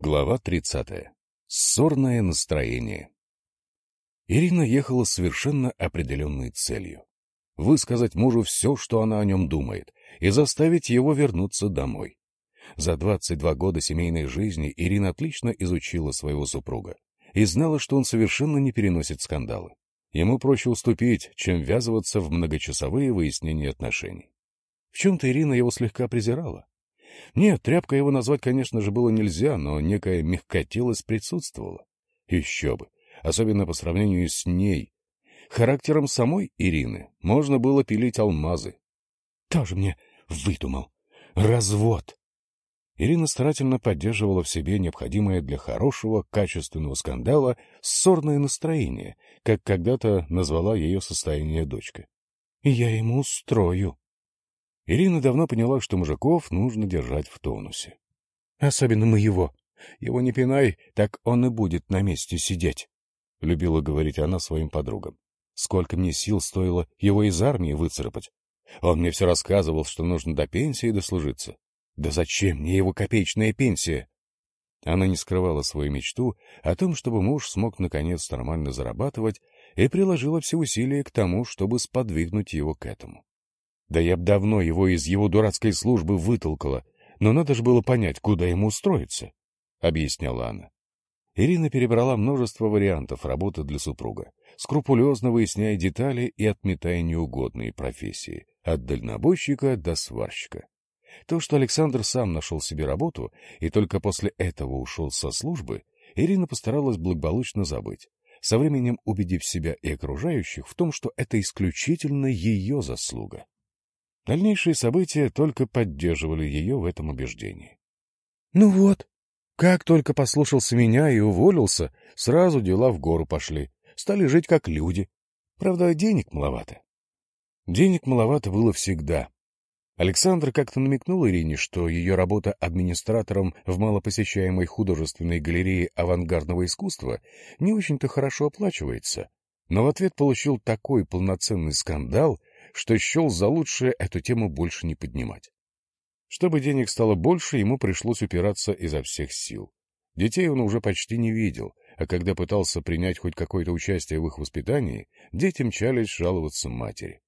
Глава 30. Ссорное настроение. Ирина ехала с совершенно определенной целью. Высказать мужу все, что она о нем думает, и заставить его вернуться домой. За 22 года семейной жизни Ирина отлично изучила своего супруга и знала, что он совершенно не переносит скандалы. Ему проще уступить, чем ввязываться в многочасовые выяснения отношений. В чем-то Ирина его слегка презирала. Нет, тряпка его назвать, конечно же, было нельзя, но некая мягкотелость присутствовала. Еще бы, особенно по сравнению с ней. Характером самой Ирины можно было пилить алмазы. Тоже мне выдумал. Развод. Ирина старательно поддерживала в себе необходимое для хорошего, качественного скандала ссорное настроение, как когда-то назвала ее состояние дочка. «Я ему устрою», Ирина давно поняла, что мужиков нужно держать в тонусе. Особенно моего. Его не пинай, так он и будет на месте сидеть, — любила говорить она своим подругам. Сколько мне сил стоило его из армии выцарапать. Он мне все рассказывал, что нужно до пенсии дослужиться. Да зачем мне его копеечная пенсия? Она не скрывала свою мечту о том, чтобы муж смог наконец нормально зарабатывать, и приложила все усилия к тому, чтобы сподвигнуть его к этому. Да я б давно его из его дурацкой службы вытолкала, но надо же было понять, куда ему устроиться, — объясняла она. Ирина перебрала множество вариантов работы для супруга, скрупулезно выясняя детали и отметая неугодные профессии, от дальнобойщика до сварщика. То, что Александр сам нашел себе работу и только после этого ушел со службы, Ирина постаралась благополучно забыть, со временем убедив себя и окружающих в том, что это исключительно ее заслуга. Дальнейшие события только поддерживали ее в этом убеждении. Ну вот, как только послушался меня и уволился, сразу дела в гору пошли. Стали жить как люди. Правда, денег маловато. Денег маловато было всегда. Александр как-то намекнул Ирине, что ее работа администратором в малопосещаемой художественной галерее авангардного искусства не очень-то хорошо оплачивается, но в ответ получил такой полноценный скандал, что счел за лучшее эту тему больше не поднимать. Чтобы денег стало больше, ему пришлось упираться изо всех сил. Детей он уже почти не видел, а когда пытался принять хоть какое-то участие в их воспитании, дети мчались жаловаться матери.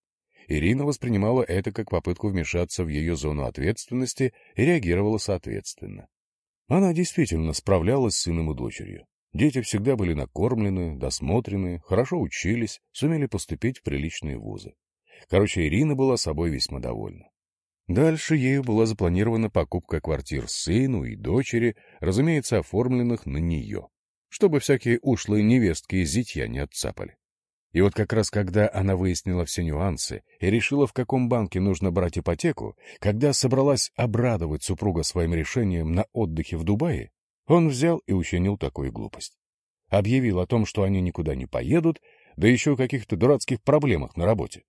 Ирина воспринимала это как попытку вмешаться в ее зону ответственности и реагировала соответственно. Она действительно справлялась с сыном и дочерью. Дети всегда были накормлены, досмотрены, хорошо учились, сумели поступить в приличные вузы. Короче, Ирина была собой весьма довольна. Дальше ею была запланирована покупка квартир сыну и дочери, разумеется, оформленных на нее, чтобы всякие ушлые невестки из зятья не отцапали. И вот как раз когда она выяснила все нюансы и решила, в каком банке нужно брать ипотеку, когда собралась обрадовать супруга своим решением на отдыхе в Дубае, он взял и учинил такую глупость. Объявил о том, что они никуда не поедут, да еще о каких-то дурацких проблемах на работе.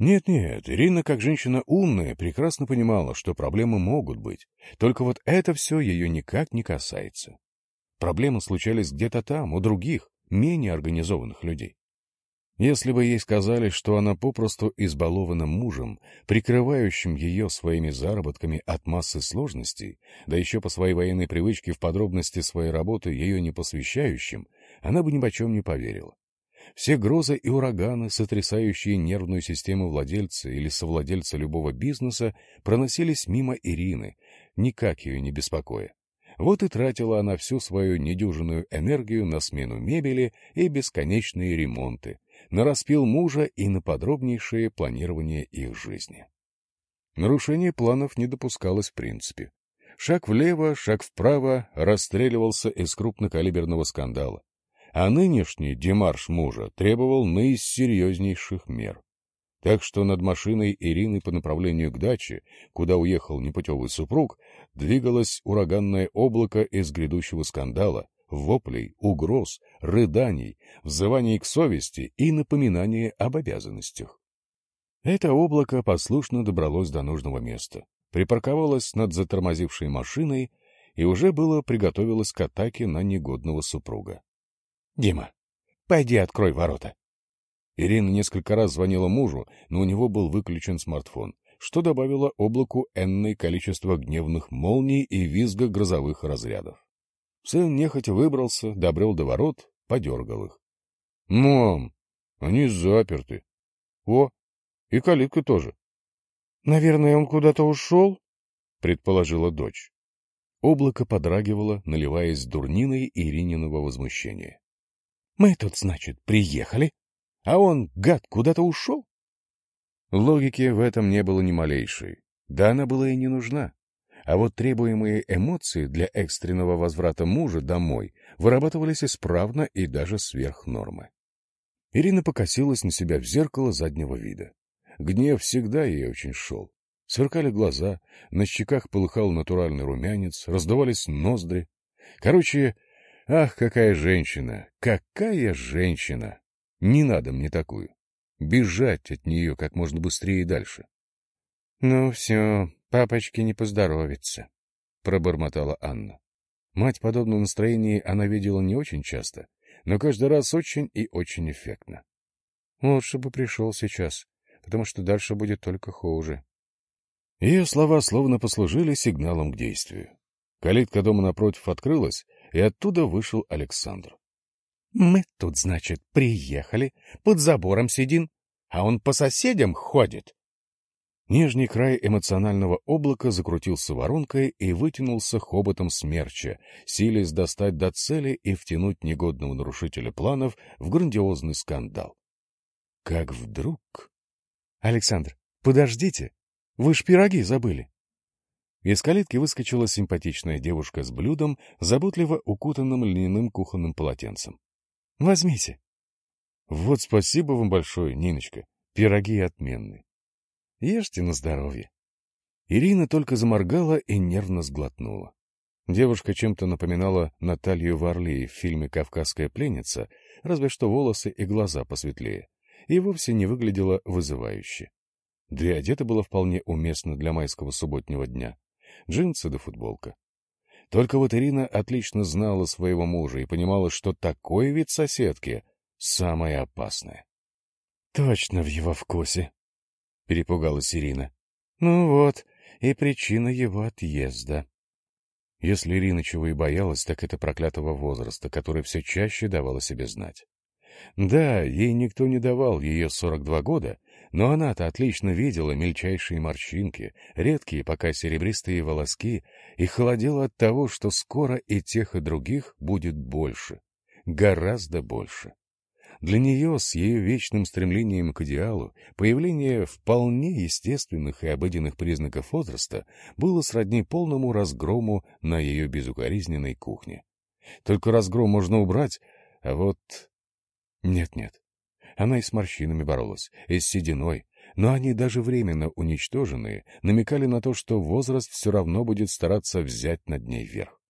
Нет-нет, Ирина, как женщина умная, прекрасно понимала, что проблемы могут быть, только вот это все ее никак не касается. Проблемы случались где-то там, у других, менее организованных людей. Если бы ей сказали, что она попросту избалована мужем, прикрывающим ее своими заработками от массы сложностей, да еще по своей военной привычке в подробности своей работы ее не посвящающим, она бы ни почем не поверила. Все грозы и ураганы, сотрясающие нервную систему владельца или совладельца любого бизнеса, проносились мимо Ирины, никак ее не беспокоя. Вот и тратила она всю свою недюжинную энергию на смену мебели и бесконечные ремонты, на распил мужа и на подробнейшее планирование их жизни. Нарушение планов не допускалось в принципе. Шаг влево, шаг вправо расстреливался из крупнокалиберного скандала а нынешний демарш мужа требовал наисерьезнейших мер. Так что над машиной Ирины по направлению к даче, куда уехал непутевый супруг, двигалось ураганное облако из грядущего скандала, воплей, угроз, рыданий, взываний к совести и напоминания об обязанностях. Это облако послушно добралось до нужного места, припарковалось над затормозившей машиной и уже было приготовилось к атаке на негодного супруга. Дима, пойди открой ворота. Ирина несколько раз звонила мужу, но у него был выключен смартфон, что добавило облаку энное количество гневных молний и визга грозовых разрядов. Сын нехотя выбрался, добрел до ворот, подергал их. — Мам, они заперты. О, и калитка тоже. — Наверное, он куда-то ушел? — предположила дочь. Облако подрагивало, наливаясь дурниной Ирининого возмущения. — Мы тут, значит, приехали, а он, гад, куда-то ушел? Логики в этом не было ни малейшей. Да она была и не нужна. А вот требуемые эмоции для экстренного возврата мужа домой вырабатывались исправно и даже сверх нормы. Ирина покосилась на себя в зеркало заднего вида. Гнев всегда ей очень шел. Сверкали глаза, на щеках полыхал натуральный румянец, раздувались ноздри. Короче, ах, какая женщина! Какая женщина! Не надо мне такую. Бежать от нее как можно быстрее и дальше. — Ну все, папочке не поздоровится, — пробормотала Анна. Мать в подобном настроении она видела не очень часто, но каждый раз очень и очень эффектно. Лучше бы пришел сейчас, потому что дальше будет только хуже. Ее слова словно послужили сигналом к действию. Калитка дома напротив открылась, и оттуда вышел Александр. — Мы тут, значит, приехали, под забором сидим, а он по соседям ходит. Нижний край эмоционального облака закрутился воронкой и вытянулся хоботом смерча, силясь достать до цели и втянуть негодного нарушителя планов в грандиозный скандал. Как вдруг... — Александр, подождите! Вы ж пироги забыли! Из калитки выскочила симпатичная девушка с блюдом, заботливо укутанным льняным кухонным полотенцем. — Возьмите! — Вот спасибо вам большое, Ниночка. Пироги отменные. Ешьте на здоровье. Ирина только заморгала и нервно сглотнула. Девушка чем-то напоминала Наталью Варли в фильме «Кавказская пленница», разве что волосы и глаза посветлее, и вовсе не выглядела вызывающе. Да и одета была вполне уместно для майского субботнего дня. Джинсы да футболка. Только вот Ирина отлично знала своего мужа и понимала, что такой вид соседки самое опасное. — Точно в его вкусе, перепугалась Ирина. Ну вот, и причина его отъезда. Если Ирина чего и боялась, так это проклятого возраста, который все чаще давал о себе знать. Да, ей никто не давал ее 42 года, но она-то отлично видела мельчайшие морщинки, редкие пока серебристые волоски, и холодела от того, что скоро и тех, и других будет больше, гораздо больше. Для нее, с ее вечным стремлением к идеалу, появление вполне естественных и обыденных признаков возраста было сродни полному разгрому на ее безукоризненной кухне. Только разгром можно убрать, а вот... Нет-нет. Она и с морщинами боролась, и с сединой, но они даже временно уничтоженные намекали на то, что возраст все равно будет стараться взять над ней верх.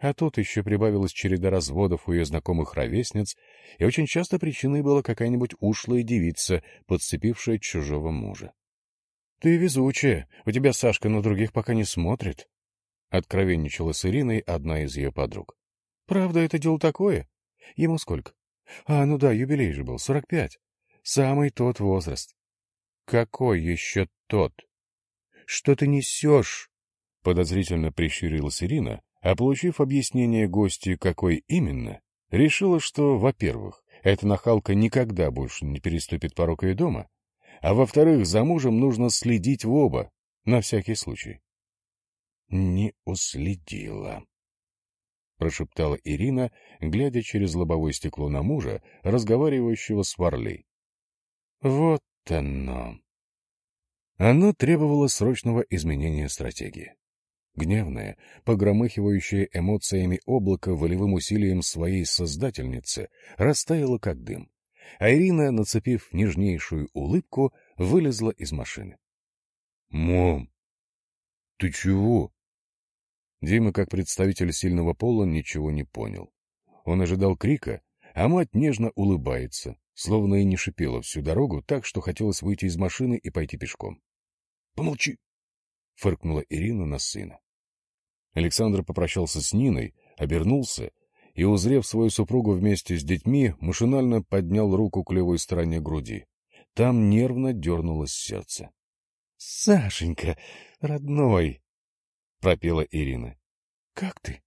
А тут еще прибавилась череда разводов у ее знакомых ровесниц, и очень часто причиной была какая-нибудь ушлая девица, подцепившая чужого мужа. — Ты везучая, у тебя Сашка на других пока не смотрит, — откровенничала с Ириной одна из ее подруг. — Правда, это дело такое? Ему сколько? А, ну да, юбилей же был, сорок пять. Самый тот возраст. — Какой еще тот? — Что ты несешь? — подозрительно прищурилась Ирина, а получив объяснение гости, какой именно, решила, что, во-первых, эта нахалка никогда больше не переступит порог ее дома, а во-вторых, за мужем нужно следить в оба, на всякий случай. — Не уследила, — прошептала Ирина, глядя через лобовое стекло на мужа, разговаривающего с Варлей. — Вот оно. Оно требовало срочного изменения стратегии. Гневное, погромыхивающее эмоциями облако волевым усилием своей создательницы растаяло как дым, а Ирина, нацепив нежнейшую улыбку, вылезла из машины. — Мам, ты чего? Дима, как представитель сильного пола, ничего не понял. Он ожидал крика, а мать нежно улыбается, словно и не шипела всю дорогу так, что хотелось выйти из машины и пойти пешком. — Помолчи! — фыркнула Ирина на сына. Александр попрощался с Ниной, обернулся и, узрев свою супругу вместе с детьми, машинально поднял руку к левой стороне груди. Там нервно дернулось сердце. — Сашенька, родной! — пропела Ирина. — Как ты?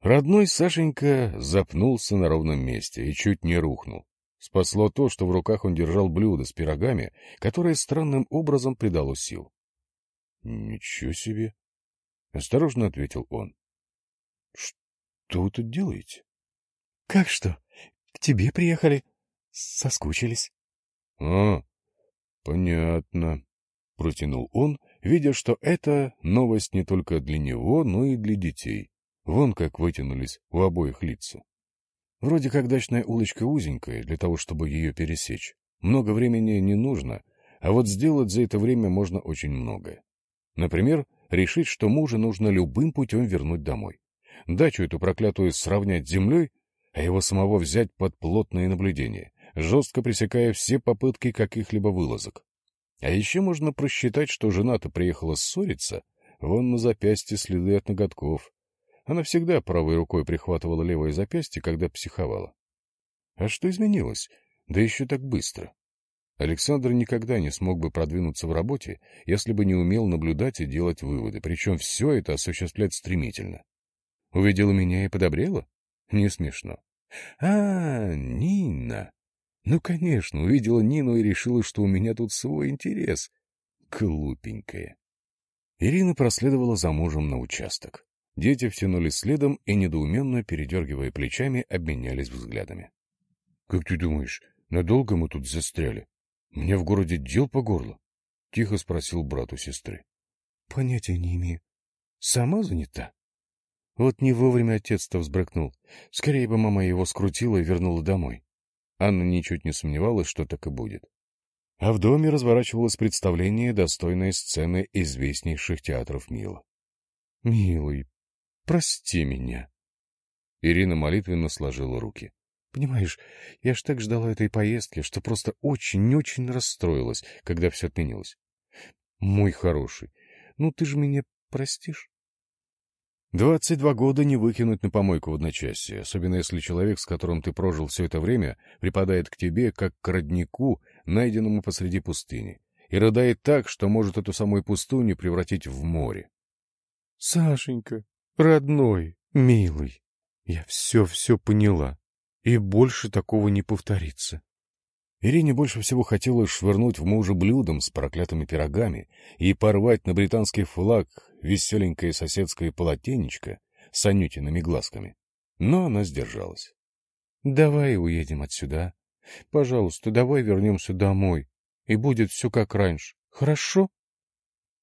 Родной Сашенька запнулся на ровном месте и чуть не рухнул. Спасло то, что в руках он держал блюдо с пирогами, которое странным образом придало сил. — Ничего себе! — осторожно ответил он. — Что вы тут делаете? — Как что? К тебе приехали. Соскучились. — А, понятно, — протянул он, видя, что это новость не только для него, но и для детей. Вон как вытянулись у обоих лица. Вроде как дачная улочка узенькая, для того, чтобы ее пересечь. Много времени не нужно, а вот сделать за это время можно очень многое. Например, решить, что мужа нужно любым путем вернуть домой. Дачу эту проклятую сравнять с землей, а его самого взять под плотное наблюдение, жестко пресекая все попытки каких-либо вылазок. А еще можно просчитать, что жена-то приехала ссориться, вон на запястье следы от ноготков, она всегда правой рукой прихватывала левое запястье, когда психовала. А что изменилось? Да еще так быстро. Александр никогда не смог бы продвинуться в работе, если бы не умел наблюдать и делать выводы, причем все это осуществлять стремительно. Увидела меня и подобрела? Не смешно. А, Нина! Ну, конечно, увидела Нину и решила, что у меня тут свой интерес. Глупенькая. Ирина проследовала за мужем на участок. Дети втянулись следом и, недоуменно передергивая плечами, обменялись взглядами. — Как ты думаешь, надолго мы тут застряли? Мне в городе дел по горло? — тихо спросил брат у сестры. — Понятия не имею. Сама занята? Вот не вовремя отец-то взбрыкнул. Скорее бы мама его скрутила и вернула домой. Анна ничуть не сомневалась, что так и будет. А в доме разворачивалось представление, достойное сцены известнейших театров Мила. — Милый, Прости меня. Ирина молитвенно сложила руки. Понимаешь, я ж так ждала этой поездки, что просто очень-очень расстроилась, когда все отменилось. Мой хороший, ну ты же меня простишь? Двадцать два года не выкинуть на помойку в одночасье, особенно если человек, с которым ты прожил все это время, припадает к тебе, как к роднику, найденному посреди пустыни, и рыдает так, что может эту самую пустыню превратить в море. — Сашенька, Родной, милый, я все-все поняла, и больше такого не повторится. Ирине больше всего хотелось швырнуть в мужа блюдом с проклятыми пирогами и порвать на британский флаг веселенькое соседское полотенечко с анютиными глазками. Но она сдержалась. — Давай уедем отсюда. Пожалуйста, давай вернемся домой, и будет все как раньше. Хорошо?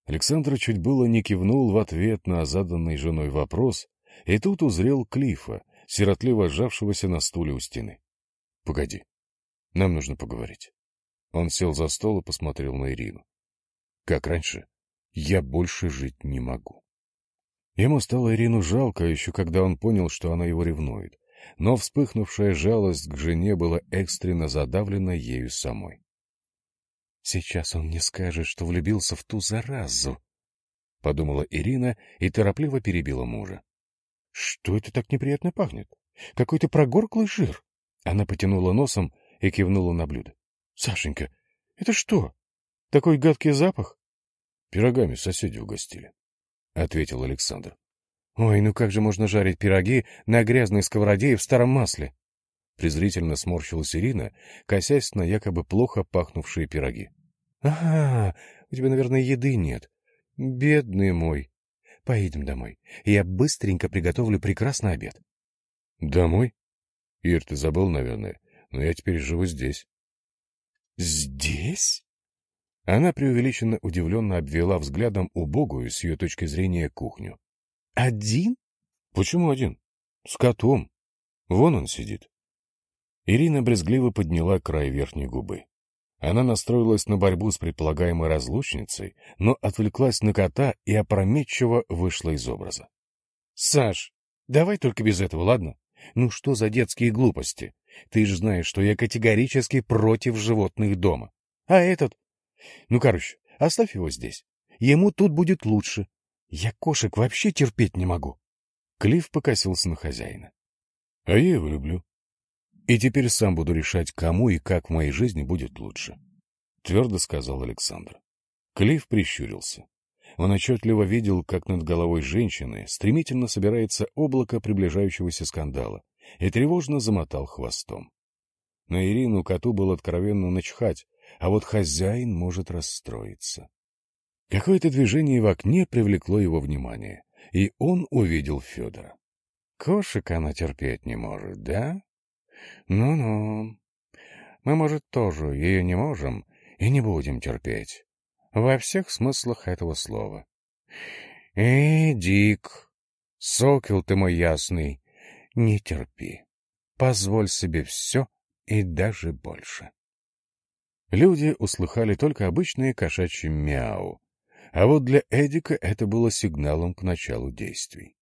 Александр чуть было не кивнул в ответ на заданный женой вопрос, и тут узрел Клифа, сиротливо сжавшегося на стуле у стены. — Погоди, нам нужно поговорить. Он сел за стол и посмотрел на Ирину. — Как раньше, я больше жить не могу. Ему стало Ирину жалко, еще когда он понял, что она его ревнует, но вспыхнувшая жалость к жене была экстренно задавлена ею самой. Сейчас он не скажет, что влюбился в ту заразу, — подумала Ирина и торопливо перебила мужа. — Что это так неприятно пахнет? Какой-то прогорклый жир. Она потянула носом и кивнула на блюдо. — Сашенька, это что? Такой гадкий запах? — Пирогами соседи угостили, — ответил Александр. — Ой, ну как же можно жарить пироги на грязной сковороде и в старом масле? Презрительно сморщилась Ирина, косясь на якобы плохо пахнувшие пироги. — Ага, у тебя, наверное, еды нет. Бедный мой. Поедем домой. Я быстренько приготовлю прекрасный обед. — Домой? Ир, ты забыл, наверное, но я теперь живу здесь. — Здесь? Она преувеличенно удивленно обвела взглядом убогую, с ее точки зрения, кухню. — Один? — Почему один? — С котом. Вон он сидит. Ирина брезгливо подняла край верхней губы. Она настроилась на борьбу с предполагаемой разлучницей, но отвлеклась на кота и опрометчиво вышла из образа. — Саш, давай только без этого, ладно? Ну что за детские глупости? Ты же знаешь, что я категорически против животных дома. А этот? Ну, короче, оставь его здесь. Ему тут будет лучше. Я кошек вообще терпеть не могу. Клифф покосился на хозяина. — А я его люблю. И теперь сам буду решать, кому и как в моей жизни будет лучше, — твердо сказал Александр. Клифф прищурился. Он отчетливо видел, как над головой женщины стремительно собирается облако приближающегося скандала, и тревожно замотал хвостом. На Ирину коту было откровенно начхать, а вот хозяин может расстроиться. Какое-то движение в окне привлекло его внимание, и он увидел Федора. Кошек она терпеть не может, да? Ну-ну. Мы, может, тоже ее не можем и не будем терпеть. Во всех смыслах этого слова. Эй, Дик, сокел ты мой ясный, не терпи. Позволь себе все и даже больше. Люди услыхали только обычные кошачьи мяу, а вот для Эдика это было сигналом к началу действий.